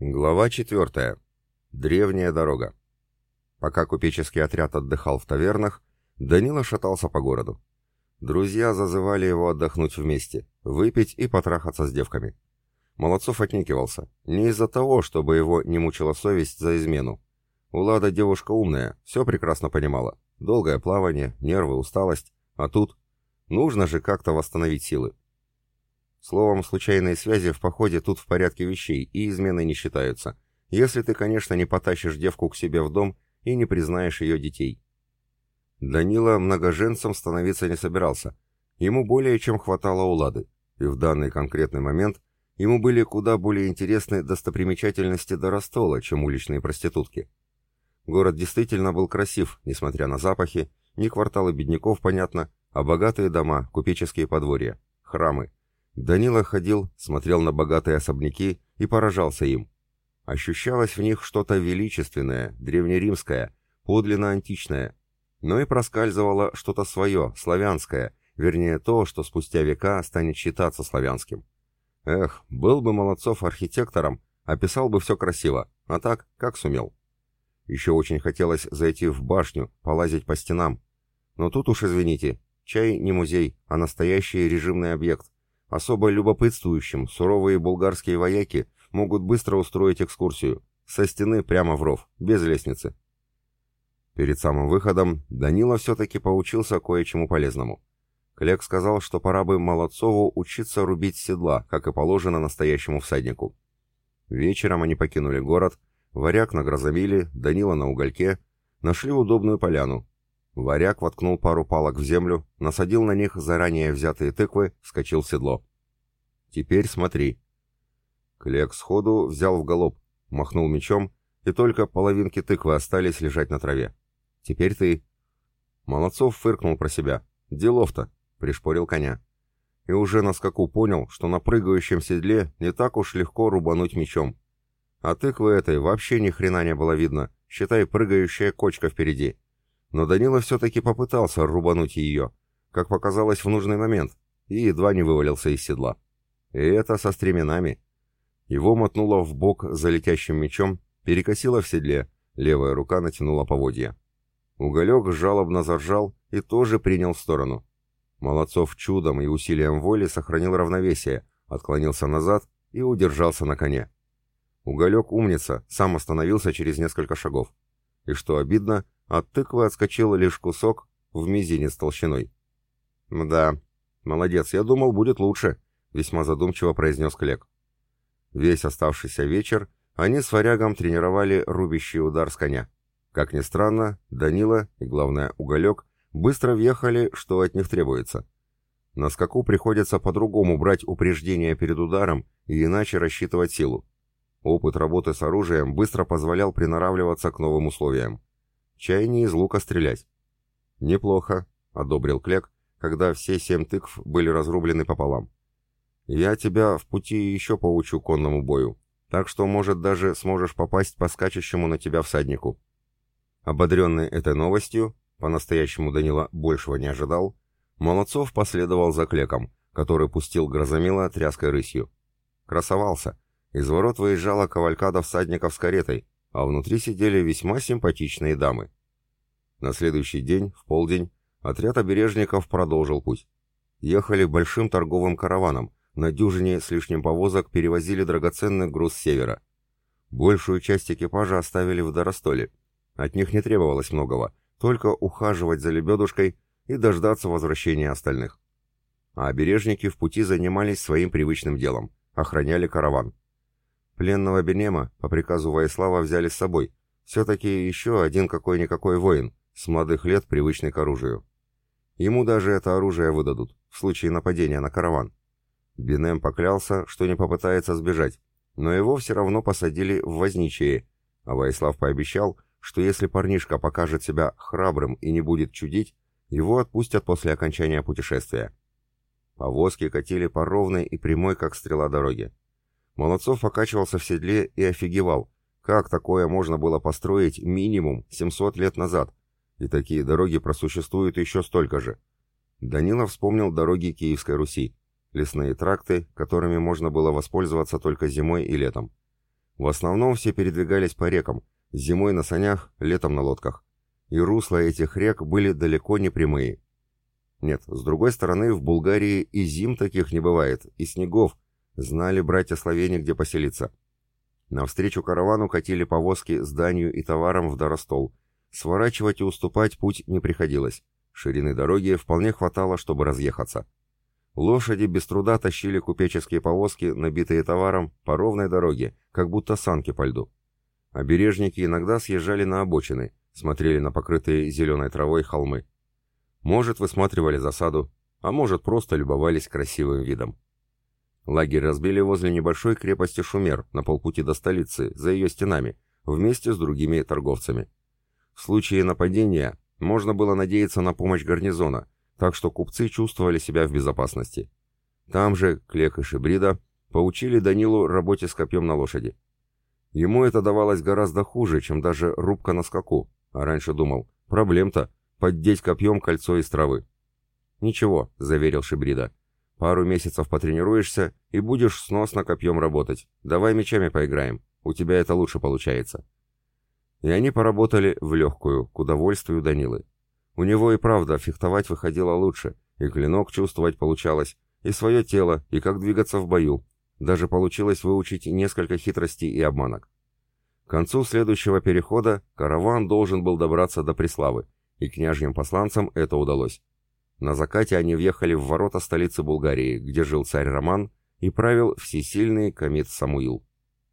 Глава 4. Древняя дорога. Пока купеческий отряд отдыхал в тавернах, Данила шатался по городу. Друзья зазывали его отдохнуть вместе, выпить и потрахаться с девками. Молодцов отнекивался. Не из-за того, чтобы его не мучила совесть за измену. Улада девушка умная, все прекрасно понимала. Долгое плавание, нервы, усталость. А тут... Нужно же как-то восстановить силы. Словом, случайные связи в походе тут в порядке вещей и измены не считаются, если ты, конечно, не потащишь девку к себе в дом и не признаешь ее детей. Данила многоженцем становиться не собирался. Ему более чем хватало улады, и в данный конкретный момент ему были куда более интересны достопримечательности Доростола, чем уличные проститутки. Город действительно был красив, несмотря на запахи, не кварталы бедняков, понятно, а богатые дома, купеческие подворья, храмы, Данила ходил, смотрел на богатые особняки и поражался им. Ощущалось в них что-то величественное, древнеримское, подлинно античное, но и проскальзывало что-то свое, славянское, вернее то, что спустя века станет считаться славянским. Эх, был бы Молодцов архитектором, описал бы все красиво, а так, как сумел. Еще очень хотелось зайти в башню, полазить по стенам. Но тут уж извините, чай не музей, а настоящий режимный объект, Особо любопытствующим суровые булгарские вояки могут быстро устроить экскурсию. Со стены прямо в ров, без лестницы. Перед самым выходом Данила все-таки поучился кое-чему полезному. Клек сказал, что пора бы Молодцову учиться рубить седла, как и положено настоящему всаднику. Вечером они покинули город, варяг на грозовиле, Данила на угольке, нашли удобную поляну, Варяг воткнул пару палок в землю, насадил на них заранее взятые тыквы, вскочил в седло. «Теперь смотри». Клек сходу взял в галоп, махнул мечом, и только половинки тыквы остались лежать на траве. «Теперь ты». Молодцов фыркнул про себя. «Делов-то», — пришпорил коня. И уже на скаку понял, что на прыгающем седле не так уж легко рубануть мечом. А тыквы этой вообще ни хрена не было видно, считай прыгающая кочка впереди. Но Данила все-таки попытался рубануть ее, как показалось в нужный момент, и едва не вывалился из седла. И это со стременами. Его мотнуло в бок за летящим мечом, перекосило в седле, левая рука натянула поводья. Уголек жалобно заржал и тоже принял сторону. Молодцов чудом и усилием воли сохранил равновесие, отклонился назад и удержался на коне. Уголек умница, сам остановился через несколько шагов. И что обидно, от тыквы отскочил лишь кусок в мизинец толщиной. «Да, молодец, я думал, будет лучше», — весьма задумчиво произнес Клек. Весь оставшийся вечер они с варягом тренировали рубящий удар с коня. Как ни странно, Данила и, главное, Уголек быстро въехали, что от них требуется. На скаку приходится по-другому брать упреждение перед ударом и иначе рассчитывать силу. Опыт работы с оружием быстро позволял приноравливаться к новым условиям. Чай не из лука стрелять. Неплохо, одобрил Клек, когда все семь тыкв были разрублены пополам. Я тебя в пути еще поучу конному бою, так что, может, даже сможешь попасть по скачущему на тебя всаднику. Ободренный этой новостью, по-настоящему Данила большего не ожидал, Молодцов последовал за Клеком, который пустил Грозомила тряской рысью. Красовался. Из ворот выезжала кавалькада всадников с каретой, а внутри сидели весьма симпатичные дамы. На следующий день, в полдень, отряд обережников продолжил путь. Ехали большим торговым караваном, на дюжине с лишним повозок перевозили драгоценный груз с севера. Большую часть экипажа оставили в Доростоле. От них не требовалось многого, только ухаживать за лебедушкой и дождаться возвращения остальных. А обережники в пути занимались своим привычным делом – охраняли караван. Пленного Бенема по приказу Ваислава взяли с собой. Все-таки еще один какой-никакой воин, с молодых лет привычный к оружию. Ему даже это оружие выдадут, в случае нападения на караван. Бенем поклялся, что не попытается сбежать, но его все равно посадили в возничие, а Ваислав пообещал, что если парнишка покажет себя храбрым и не будет чудить, его отпустят после окончания путешествия. Повозки катили по ровной и прямой, как стрела дороги. Молодцов покачивался в седле и офигевал, как такое можно было построить минимум 700 лет назад, и такие дороги просуществуют еще столько же. Данила вспомнил дороги Киевской Руси, лесные тракты, которыми можно было воспользоваться только зимой и летом. В основном все передвигались по рекам, зимой на санях, летом на лодках. И русла этих рек были далеко не прямые. Нет, с другой стороны, в Булгарии и зим таких не бывает, и снегов. Знали братья славяне, где поселиться. Навстречу каравану катили повозки с данью и товаром в Доростол. Сворачивать и уступать путь не приходилось. Ширины дороги вполне хватало, чтобы разъехаться. Лошади без труда тащили купеческие повозки, набитые товаром, по ровной дороге, как будто санки по льду. Обережники иногда съезжали на обочины, смотрели на покрытые зеленой травой холмы. Может, высматривали засаду, а может, просто любовались красивым видом. Лагерь разбили возле небольшой крепости Шумер на полпути до столицы, за ее стенами, вместе с другими торговцами. В случае нападения можно было надеяться на помощь гарнизона, так что купцы чувствовали себя в безопасности. Там же Клек и Шибрида поучили Данилу работе с копьем на лошади. Ему это давалось гораздо хуже, чем даже рубка на скаку, а раньше думал, проблем-то, поддеть копьем кольцо из травы. «Ничего», — заверил Шибрида, — «пару месяцев потренируешься и будешь сносно копьем работать. Давай мечами поиграем, у тебя это лучше получается». И они поработали в легкую, к удовольствию Данилы. У него и правда фехтовать выходило лучше, и клинок чувствовать получалось, и свое тело, и как двигаться в бою. Даже получилось выучить несколько хитростей и обманок. К концу следующего перехода караван должен был добраться до Преславы, и княжьим посланцам это удалось. На закате они въехали в ворота столицы Булгарии, где жил царь Роман и правил всесильный Камит Самуил.